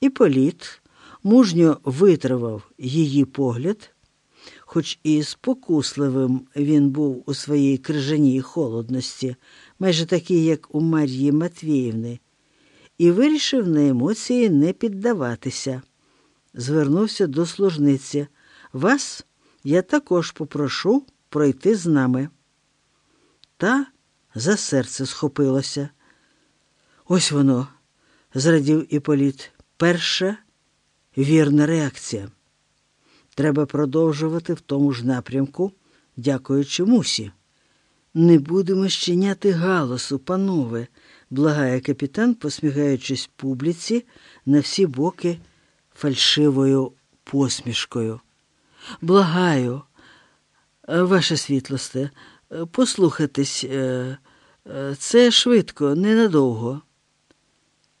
Іполіт мужньо витривав її погляд, хоч і спокусливим він був у своїй крижаній холодності, майже такий, як у Мар'ї Матвіївни, і вирішив на емоції не піддаватися. Звернувся до служниці. Вас я також попрошу пройти з нами. Та за серце схопилося. Ось воно, зрадів Іполіт, перша вірна реакція. Треба продовжувати в тому ж напрямку, дякуючи мусі. Не будемо щиняти галасу, панове, благає капітан, посміхаючись публіці на всі боки фальшивою посмішкою. Благаю, ваше світлосте, послухайтесь, е, е, це швидко, ненадовго.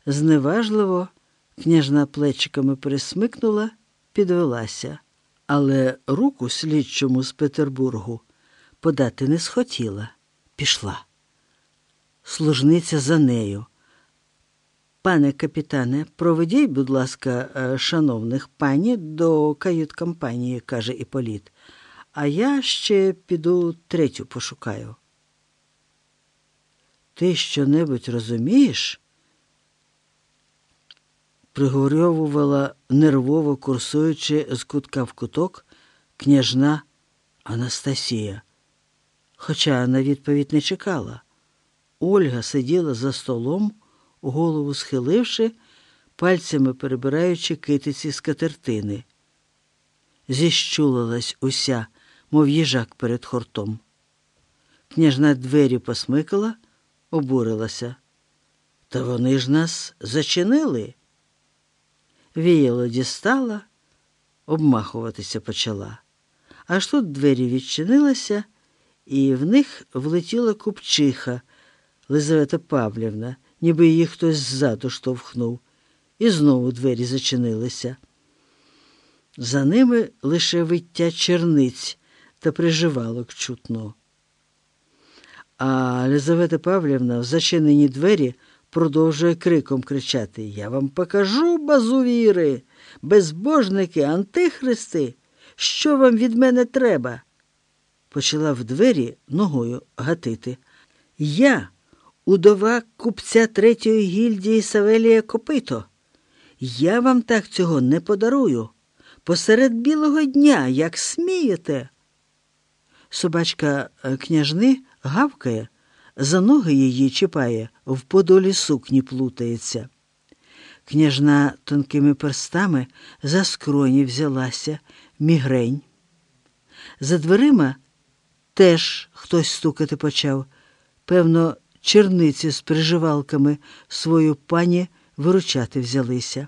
Зневажливо княжна плечиками пересмикнула, підвелася, але руку слідчому з Петербургу подати не схотіла, пішла. Служниця за нею. Пане капітане, проведіть, будь ласка, е, шановних пані до кают-компанії, каже Іполіт, а я ще піду третю пошукаю. Ти що-небудь розумієш? Пригорьовувала нервово курсуючи з кутка в куток княжна Анастасія. Хоча на відповідь не чекала. Ольга сиділа за столом, голову схиливши, пальцями перебираючи китиці з катертини. Зіщулилась уся, мов їжак перед хортом. Княжна двері посмикала, обурилася. Та вони ж нас зачинили. Віяло дістала, обмахуватися почала. Аж тут двері відчинилися, і в них влетіла купчиха Лизавета Павлівна, ніби її хтось ззаду штовхнув, і знову двері зачинилися. За ними лише виття черниць та приживалок чутно. А Лизавета Павлівна в зачинені двері продовжує криком кричати Я вам покажу, базувіри, безбожники, антихристи, що вам від мене треба? Почала в двері ногою гатити. Я, удова купця третьої гільдії Савелія Копито. Я вам так цього не подарую. Посеред білого дня, як смієте. Собачка е, княжни гавкає, за ноги її чіпає, в подолі сукні плутається. Княжна тонкими перстами за скроні взялася, мігрень. За дверима теж хтось стукати почав. Певно, черниці з приживалками свою пані виручати взялися.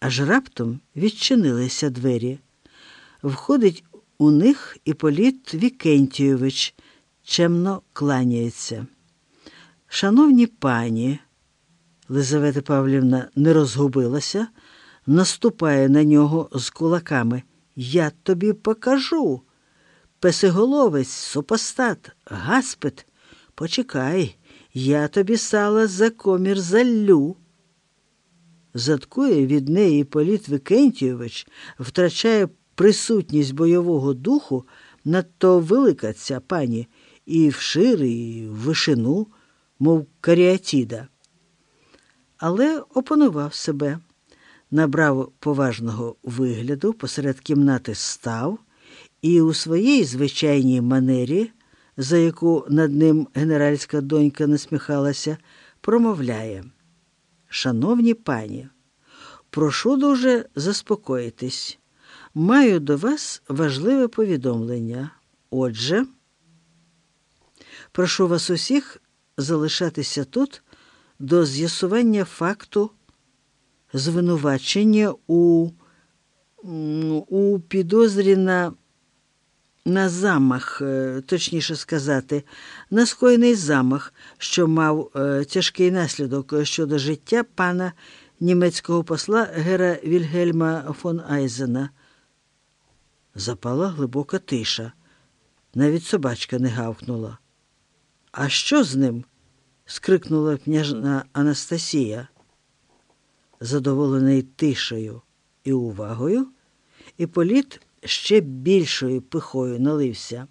Аж раптом відчинилися двері. Входить у них Іполіт Вікентійович, чемно кланяється. Шановні пані, Лизавета Павлівна не розгубилася, наступає на нього з кулаками. Я тобі покажу. Песиголовець, супостат, гаспит, почекай, я тобі сала за комір заллю. Заткує від неї Політ Викентійович, втрачає присутність бойового духу, надто велика ця пані, і вшир, і вишину, мов каріатіда. Але опанував себе, набрав поважного вигляду, посеред кімнати став і у своїй звичайній манері, за яку над ним генеральська донька насміхалася, промовляє. Шановні пані, прошу дуже заспокоїтись. Маю до вас важливе повідомлення. Отже, прошу вас усіх залишатися тут до з'ясування факту звинувачення у у підозрі на, на замах, е, точніше сказати, на скоєний замах, що мав е, тяжкий наслідок щодо життя пана німецького посла Гера Вільгельма фон Айзена. Запала глибока тиша. Навіть собачка не гавкнула. А що з ним? скрикнула княжна Анастасія. Задоволений тишею і увагою, і політ ще більшою пихою налився.